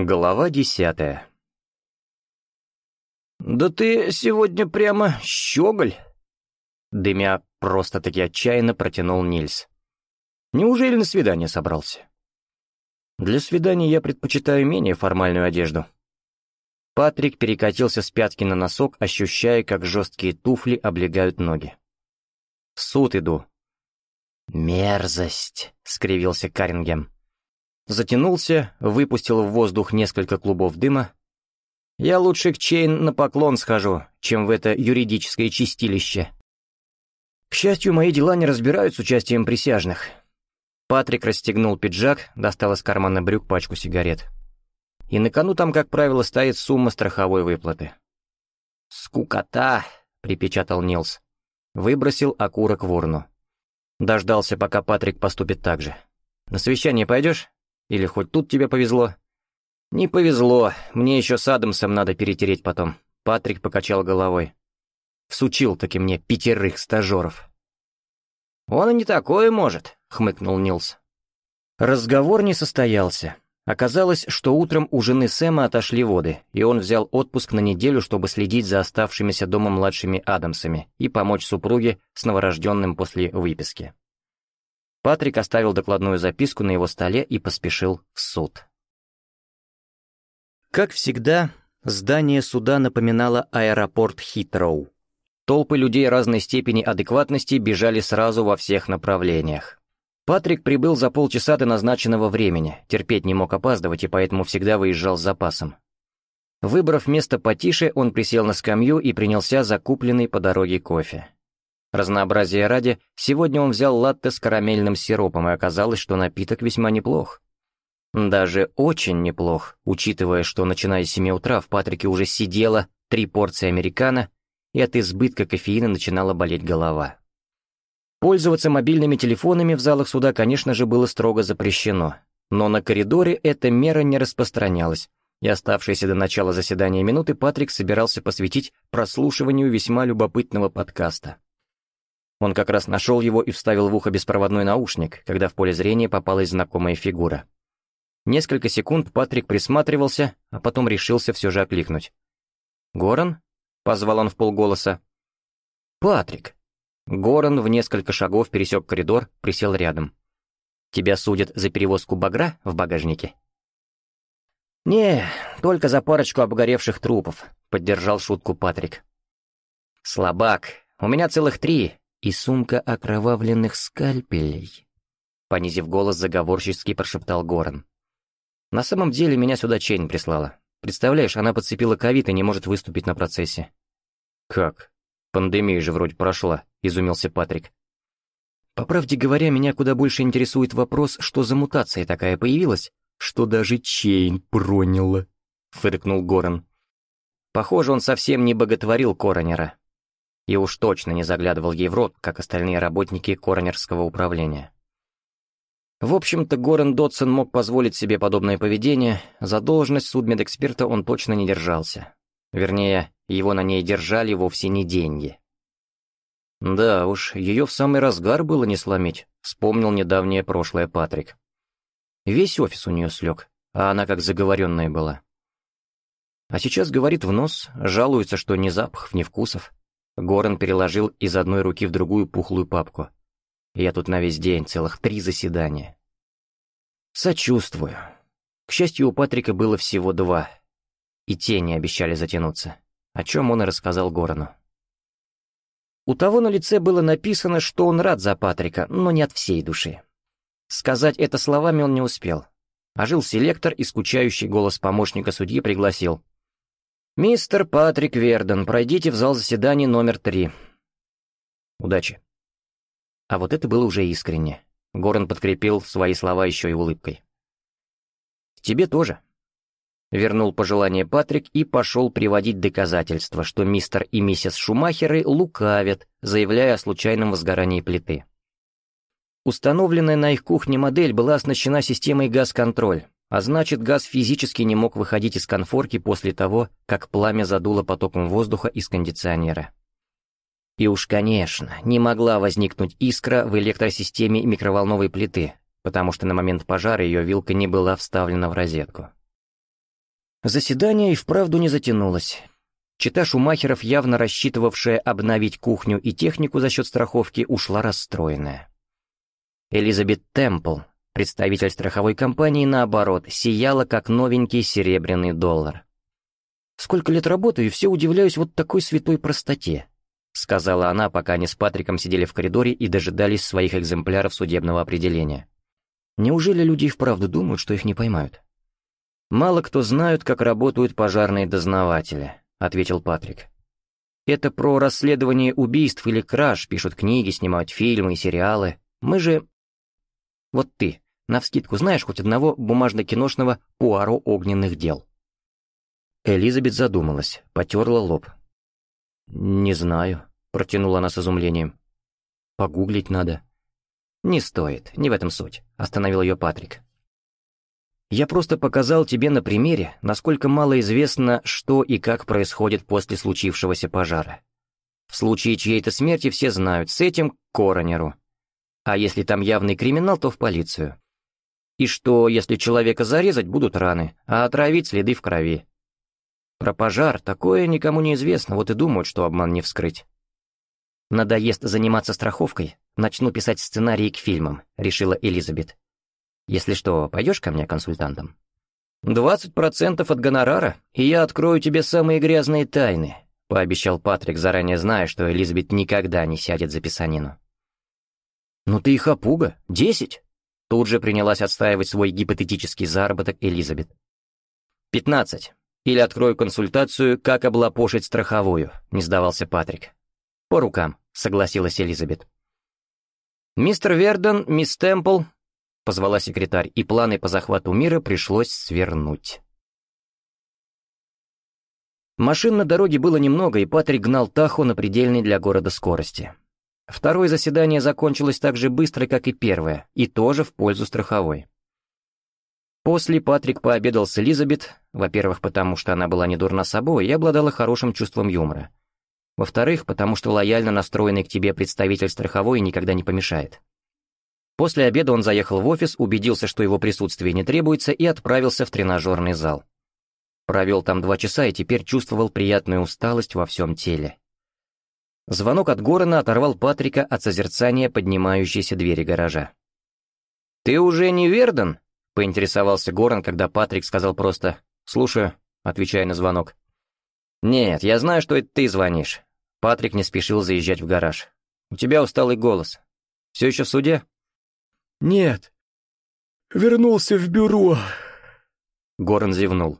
Глава десятая «Да ты сегодня прямо щеголь!» Дымя просто-таки отчаянно протянул Нильс. «Неужели на свидание собрался?» «Для свидания я предпочитаю менее формальную одежду». Патрик перекатился с пятки на носок, ощущая, как жесткие туфли облегают ноги. «В суд иду». «Мерзость!» — скривился Карингем затянулся, выпустил в воздух несколько клубов дыма. «Я лучше к Чейн на поклон схожу, чем в это юридическое чистилище». К счастью, мои дела не разбирают с участием присяжных. Патрик расстегнул пиджак, достал из кармана брюк пачку сигарет. И на кону там, как правило, стоит сумма страховой выплаты. «Скукота!» — припечатал Нилс. Выбросил окурок в урну. Дождался, пока Патрик поступит так же. «На совещание пойдешь?» Или хоть тут тебе повезло?» «Не повезло. Мне еще с Адамсом надо перетереть потом». Патрик покачал головой. «Всучил таки мне пятерых стажеров». «Он и не такое может», — хмыкнул Нилс. Разговор не состоялся. Оказалось, что утром у жены Сэма отошли воды, и он взял отпуск на неделю, чтобы следить за оставшимися дома младшими Адамсами и помочь супруге с новорожденным после выписки. Патрик оставил докладную записку на его столе и поспешил в суд. Как всегда, здание суда напоминало аэропорт Хитроу. Толпы людей разной степени адекватности бежали сразу во всех направлениях. Патрик прибыл за полчаса до назначенного времени, терпеть не мог опаздывать и поэтому всегда выезжал с запасом. Выбрав место потише, он присел на скамью и принялся за купленный по дороге кофе. Разнообразие ради, сегодня он взял латте с карамельным сиропом, и оказалось, что напиток весьма неплох. Даже очень неплох, учитывая, что начиная с 7 утра в Патрике уже сидела три порции американо, и от избытка кофеина начинала болеть голова. Пользоваться мобильными телефонами в залах суда, конечно же, было строго запрещено, но на коридоре эта мера не распространялась, и оставшиеся до начала заседания минуты Патрик собирался посвятить прослушиванию весьма любопытного подкаста. Он как раз нашел его и вставил в ухо беспроводной наушник, когда в поле зрения попалась знакомая фигура. Несколько секунд Патрик присматривался, а потом решился все же окликнуть. «Горан?» — позвал он в полголоса. «Патрик!» Горан в несколько шагов пересек коридор, присел рядом. «Тебя судят за перевозку багра в багажнике?» «Не, только за парочку обгоревших трупов», — поддержал шутку Патрик. «Слабак, у меня целых три, и сумка окровавленных скальпелей», — понизив голос, заговорщически прошептал Горан. «На самом деле меня сюда Чейн прислала. Представляешь, она подцепила ковид и не может выступить на процессе». «Как? Пандемия же вроде прошла», — изумился Патрик. «По правде говоря, меня куда больше интересует вопрос, что за мутация такая появилась, что даже Чейн проняла», — фыркнул Горан. «Похоже, он совсем не боготворил Коронера», и уж точно не заглядывал ей в рот, как остальные работники коронерского управления. В общем-то, Горен Дотсон мог позволить себе подобное поведение, за должность судмедэксперта он точно не держался. Вернее, его на ней держали вовсе не деньги. Да уж, ее в самый разгар было не сломить, вспомнил недавнее прошлое Патрик. Весь офис у нее слег, а она как заговоренная была. А сейчас говорит в нос, жалуется, что ни запахов, ни вкусов. Горан переложил из одной руки в другую пухлую папку. «Я тут на весь день, целых три заседания». «Сочувствую. К счастью, у Патрика было всего два. И те не обещали затянуться, о чем он и рассказал Горану. У того на лице было написано, что он рад за Патрика, но не от всей души. Сказать это словами он не успел. Ожил селектор, и скучающий голос помощника судьи пригласил. «Мистер Патрик Верден, пройдите в зал заседаний номер три. Удачи». А вот это было уже искренне. Горн подкрепил свои слова еще и улыбкой. «Тебе тоже», Вернул пожелание Патрик и пошел приводить доказательства, что мистер и миссис Шумахеры лукавят, заявляя о случайном возгорании плиты. Установленная на их кухне модель была оснащена системой газ-контроль, а значит, газ физически не мог выходить из конфорки после того, как пламя задуло потоком воздуха из кондиционера. И уж, конечно, не могла возникнуть искра в электросистеме микроволновой плиты, потому что на момент пожара ее вилка не была вставлена в розетку. Заседание и вправду не затянулось. Чита Шумахеров, явно рассчитывавшая обновить кухню и технику за счет страховки, ушла расстроенная. Элизабет Темпл, Представитель страховой компании, наоборот, сияла, как новенький серебряный доллар. «Сколько лет работаю, и все удивляюсь вот такой святой простоте», сказала она, пока они с Патриком сидели в коридоре и дожидались своих экземпляров судебного определения. «Неужели люди и вправду думают, что их не поймают?» «Мало кто знает, как работают пожарные дознаватели», ответил Патрик. «Это про расследование убийств или краж, пишут книги, снимают фильмы и сериалы. Мы же... Вот ты, Навскидку знаешь хоть одного бумажно-киношного Пуаро огненных дел?» Элизабет задумалась, потерла лоб. «Не знаю», — протянула она с изумлением. «Погуглить надо». «Не стоит, не в этом суть», — остановил ее Патрик. «Я просто показал тебе на примере, насколько мало известно, что и как происходит после случившегося пожара. В случае чьей-то смерти все знают, с этим — коронеру. А если там явный криминал, то в полицию и что, если человека зарезать, будут раны, а отравить следы в крови. Про пожар такое никому не известно, вот и думают, что обман не вскрыть. «Надоест заниматься страховкой, начну писать сценарии к фильмам», — решила Элизабет. «Если что, пойдешь ко мне консультантом?» «Двадцать процентов от гонорара, и я открою тебе самые грязные тайны», — пообещал Патрик, заранее зная, что Элизабет никогда не сядет за писанину. «Ну ты и хапуга, десять!» Тут же принялась отстаивать свой гипотетический заработок Элизабет. 15. Или открою консультацию, как облапошить страховую, не сдавался Патрик. По рукам, согласилась Элизабет. Мистер Верден, мисс Темпл, позвала секретарь, и планы по захвату мира пришлось свернуть. Машин на дороге было немного, и Патрик гнал Тахо на предельной для города скорости. Второе заседание закончилось так же быстро, как и первое, и тоже в пользу страховой. После Патрик пообедал с Элизабет, во-первых, потому что она была не дурна собой и обладала хорошим чувством юмора. Во-вторых, потому что лояльно настроенный к тебе представитель страховой никогда не помешает. После обеда он заехал в офис, убедился, что его присутствие не требуется, и отправился в тренажерный зал. Провел там два часа и теперь чувствовал приятную усталость во всем теле. Звонок от Горана оторвал Патрика от созерцания поднимающейся двери гаража. «Ты уже не Верден?» — поинтересовался Горан, когда Патрик сказал просто «Слушаю», отвечая на звонок. «Нет, я знаю, что это ты звонишь». Патрик не спешил заезжать в гараж. «У тебя усталый голос. Все еще в суде?» «Нет. Вернулся в бюро». Горан зевнул.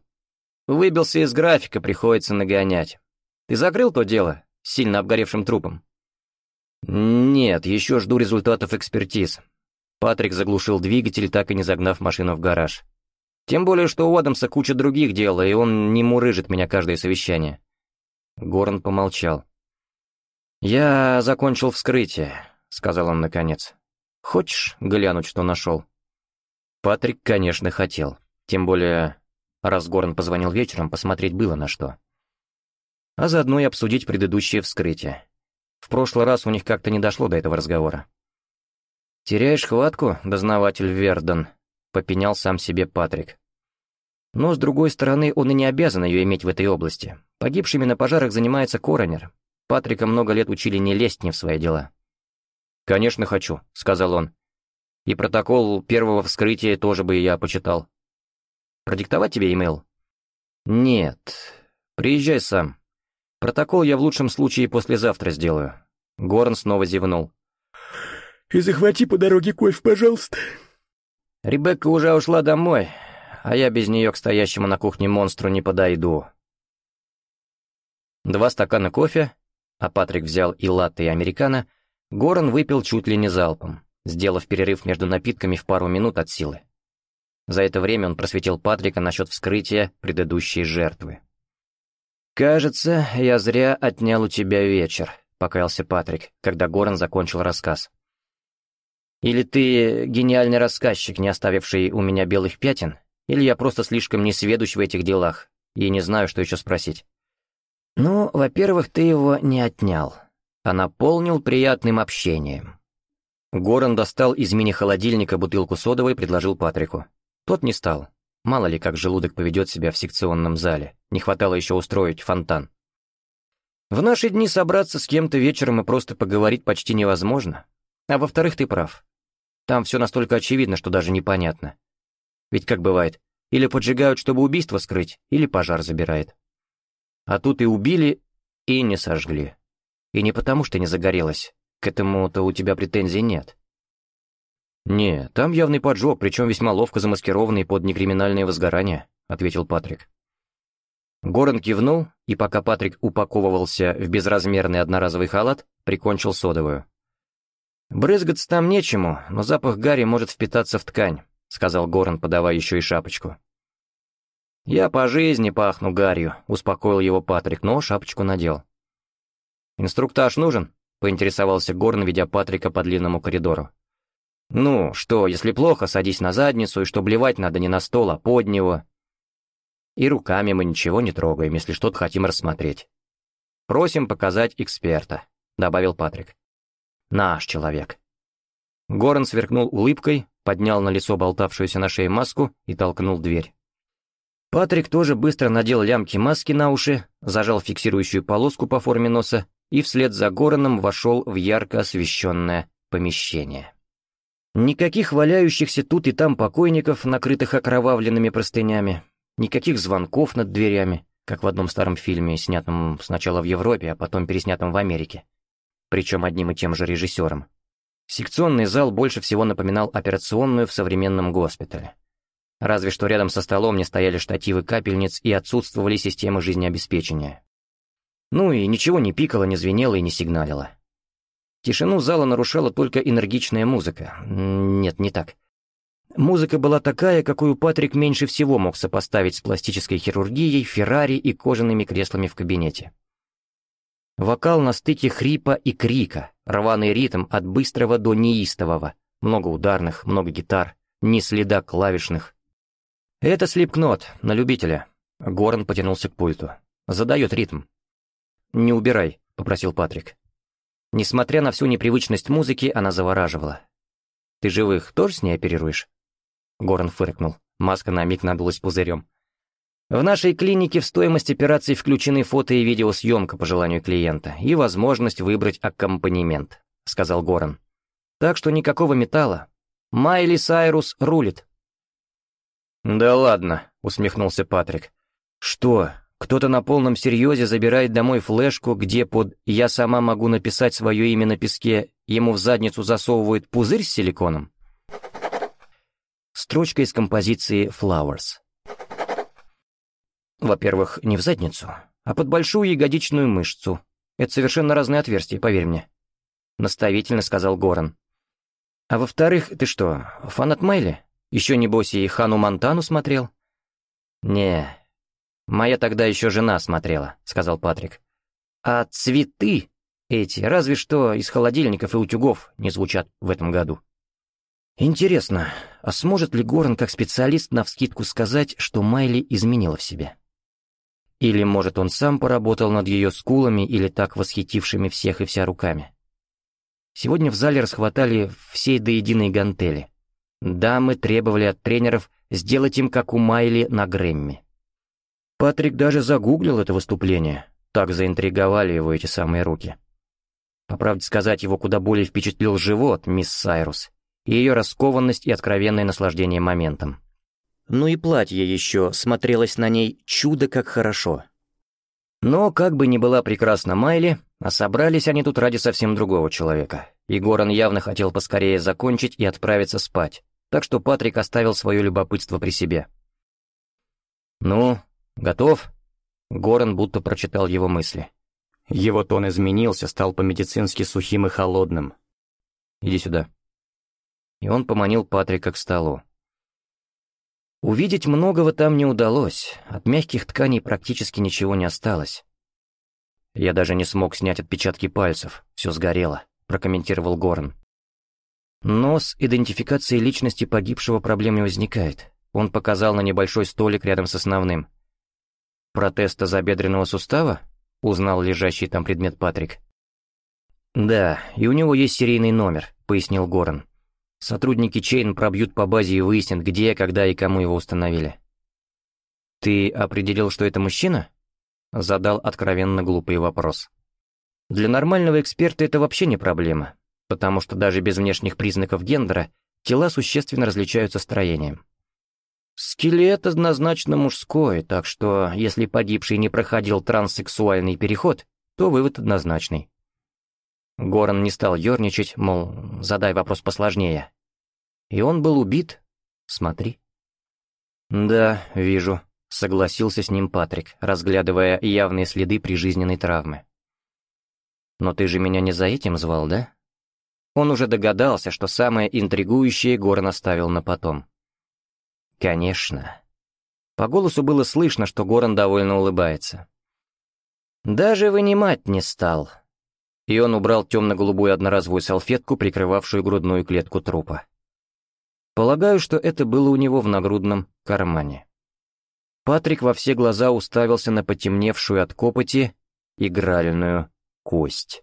«Выбился из графика, приходится нагонять. Ты закрыл то дело?» сильно обгоревшим трупом. «Нет, еще жду результатов экспертиз». Патрик заглушил двигатель, так и не загнав машину в гараж. «Тем более, что у Адамса куча других дел, и он не мурыжит меня каждое совещание». Горн помолчал. «Я закончил вскрытие», — сказал он наконец. «Хочешь глянуть, что нашел?» Патрик, конечно, хотел. Тем более, раз Горн позвонил вечером, посмотреть было на что а заодно и обсудить предыдущее вскрытие. В прошлый раз у них как-то не дошло до этого разговора. «Теряешь хватку, дознаватель Верден», — попенял сам себе Патрик. Но, с другой стороны, он и не обязан ее иметь в этой области. Погибшими на пожарах занимается коронер. Патрика много лет учили не лезть не в свои дела. «Конечно хочу», — сказал он. «И протокол первого вскрытия тоже бы я почитал». «Продиктовать тебе имейл?» «Нет. Приезжай сам. Протокол я в лучшем случае послезавтра сделаю. Горн снова зевнул. И захвати по дороге кофе, пожалуйста. Ребекка уже ушла домой, а я без нее к стоящему на кухне монстру не подойду. Два стакана кофе, а Патрик взял и латте, и американо, Горн выпил чуть ли не залпом, сделав перерыв между напитками в пару минут от силы. За это время он просветил Патрика насчет вскрытия предыдущей жертвы. «Кажется, я зря отнял у тебя вечер», — покаялся Патрик, когда Горан закончил рассказ. «Или ты гениальный рассказчик, не оставивший у меня белых пятен, или я просто слишком несведущ в этих делах и не знаю, что еще спросить». «Ну, во-первых, ты его не отнял, а наполнил приятным общением». Горан достал из мини-холодильника бутылку содовой и предложил Патрику. Тот не стал. Мало ли, как желудок поведет себя в секционном зале. Не хватало еще устроить фонтан. В наши дни собраться с кем-то вечером и просто поговорить почти невозможно. А во-вторых, ты прав. Там все настолько очевидно, что даже непонятно. Ведь как бывает, или поджигают, чтобы убийство скрыть, или пожар забирает. А тут и убили, и не сожгли. И не потому, что не загорелось. К этому-то у тебя претензий нет. «Не, там явный поджог, причем весьма ловко замаскированный под некриминальное возгорание», — ответил Патрик. Горан кивнул, и пока Патрик упаковывался в безразмерный одноразовый халат, прикончил содовую. «Брызгаться там нечему, но запах гари может впитаться в ткань», — сказал Горан, подавая еще и шапочку. «Я по жизни пахну гарью», — успокоил его Патрик, но шапочку надел. «Инструктаж нужен?» — поинтересовался Горн, ведя Патрика по длинному коридору. «Ну, что, если плохо, садись на задницу, и что блевать надо не на стол, а под него. И руками мы ничего не трогаем, если что-то хотим рассмотреть. Просим показать эксперта», — добавил Патрик. «Наш человек». Горн сверкнул улыбкой, поднял на лицо болтавшуюся на шее маску и толкнул дверь. Патрик тоже быстро надел лямки маски на уши, зажал фиксирующую полоску по форме носа и вслед за Гороном вошел в ярко освещенное помещение. Никаких валяющихся тут и там покойников, накрытых окровавленными простынями, никаких звонков над дверями, как в одном старом фильме, снятом сначала в Европе, а потом переснятом в Америке. Причем одним и тем же режиссером. Секционный зал больше всего напоминал операционную в современном госпитале. Разве что рядом со столом не стояли штативы капельниц и отсутствовали системы жизнеобеспечения. Ну и ничего не пикало, не звенело и не сигналило. Тишину зала нарушала только энергичная музыка. Нет, не так. Музыка была такая, какую Патрик меньше всего мог сопоставить с пластической хирургией, Феррари и кожаными креслами в кабинете. Вокал на стыке хрипа и крика, рваный ритм от быстрого до неистового, много ударных, много гитар, ни следа клавишных. Это слепкнот, на любителя. Горн потянулся к пульту. Задает ритм. «Не убирай», — попросил Патрик. Несмотря на всю непривычность музыки, она завораживала. «Ты живых тоже с ней оперируешь?» Горн фыркнул. Маска на миг надулась пузырем. В нашей клинике в стоимость операции включены фото и видеосъемка по желанию клиента и возможность выбрать аккомпанемент, сказал Горан. Так что никакого металла. Майли Сайрус рулит. Да ладно, усмехнулся Патрик. Что, кто-то на полном серьезе забирает домой флешку, где под «я сама могу написать свое имя на песке» ему в задницу засовывают пузырь с силиконом? строчка из композиции «Flowers». Во-первых, не в задницу, а под большую ягодичную мышцу. Это совершенно разные отверстия, поверь мне. Наставительно сказал Горан. А во-вторых, ты что, фанат Майли? Еще не Босси и Хану Монтану смотрел? Не, моя тогда еще жена смотрела, сказал Патрик. А цветы эти разве что из холодильников и утюгов не звучат в этом году. Интересно, а сможет ли Горн как специалист навскидку сказать, что Майли изменила в себе? Или, может, он сам поработал над ее скулами или так восхитившими всех и вся руками? Сегодня в зале расхватали всей до единой гантели. Дамы требовали от тренеров сделать им, как у Майли на Грэмми. Патрик даже загуглил это выступление, так заинтриговали его эти самые руки. По правде сказать, его куда более впечатлил живот, мисс Сайрус и ее раскованность и откровенное наслаждение моментом. Ну и платье еще, смотрелось на ней чудо как хорошо. Но, как бы ни была прекрасна Майли, а собрались они тут ради совсем другого человека. И Горан явно хотел поскорее закончить и отправиться спать, так что Патрик оставил свое любопытство при себе. «Ну, готов?» Горан будто прочитал его мысли. Его тон изменился, стал по-медицински сухим и холодным. «Иди сюда», и он поманил Патрика к столу. Увидеть многого там не удалось, от мягких тканей практически ничего не осталось. «Я даже не смог снять отпечатки пальцев, все сгорело», — прокомментировал Горн. Но с идентификацией личности погибшего проблем не возникает. Он показал на небольшой столик рядом с основным. «Протеста забедренного сустава?» — узнал лежащий там предмет Патрик. «Да, и у него есть серийный номер», — пояснил Горн. Сотрудники Чейн пробьют по базе и выяснят, где, когда и кому его установили. «Ты определил, что это мужчина?» Задал откровенно глупый вопрос. «Для нормального эксперта это вообще не проблема, потому что даже без внешних признаков гендера тела существенно различаются строением. Скелет однозначно мужской, так что если погибший не проходил транссексуальный переход, то вывод однозначный. Горан не стал ерничать, мол, задай вопрос посложнее. И он был убит. Смотри. «Да, вижу», — согласился с ним Патрик, разглядывая явные следы прижизненной травмы. «Но ты же меня не за этим звал, да?» Он уже догадался, что самое интригующее Горн оставил на потом. «Конечно». По голосу было слышно, что Горн довольно улыбается. «Даже вынимать не стал», и он убрал темно-голубую одноразовую салфетку, прикрывавшую грудную клетку трупа. Полагаю, что это было у него в нагрудном кармане. Патрик во все глаза уставился на потемневшую от копоти игральную кость.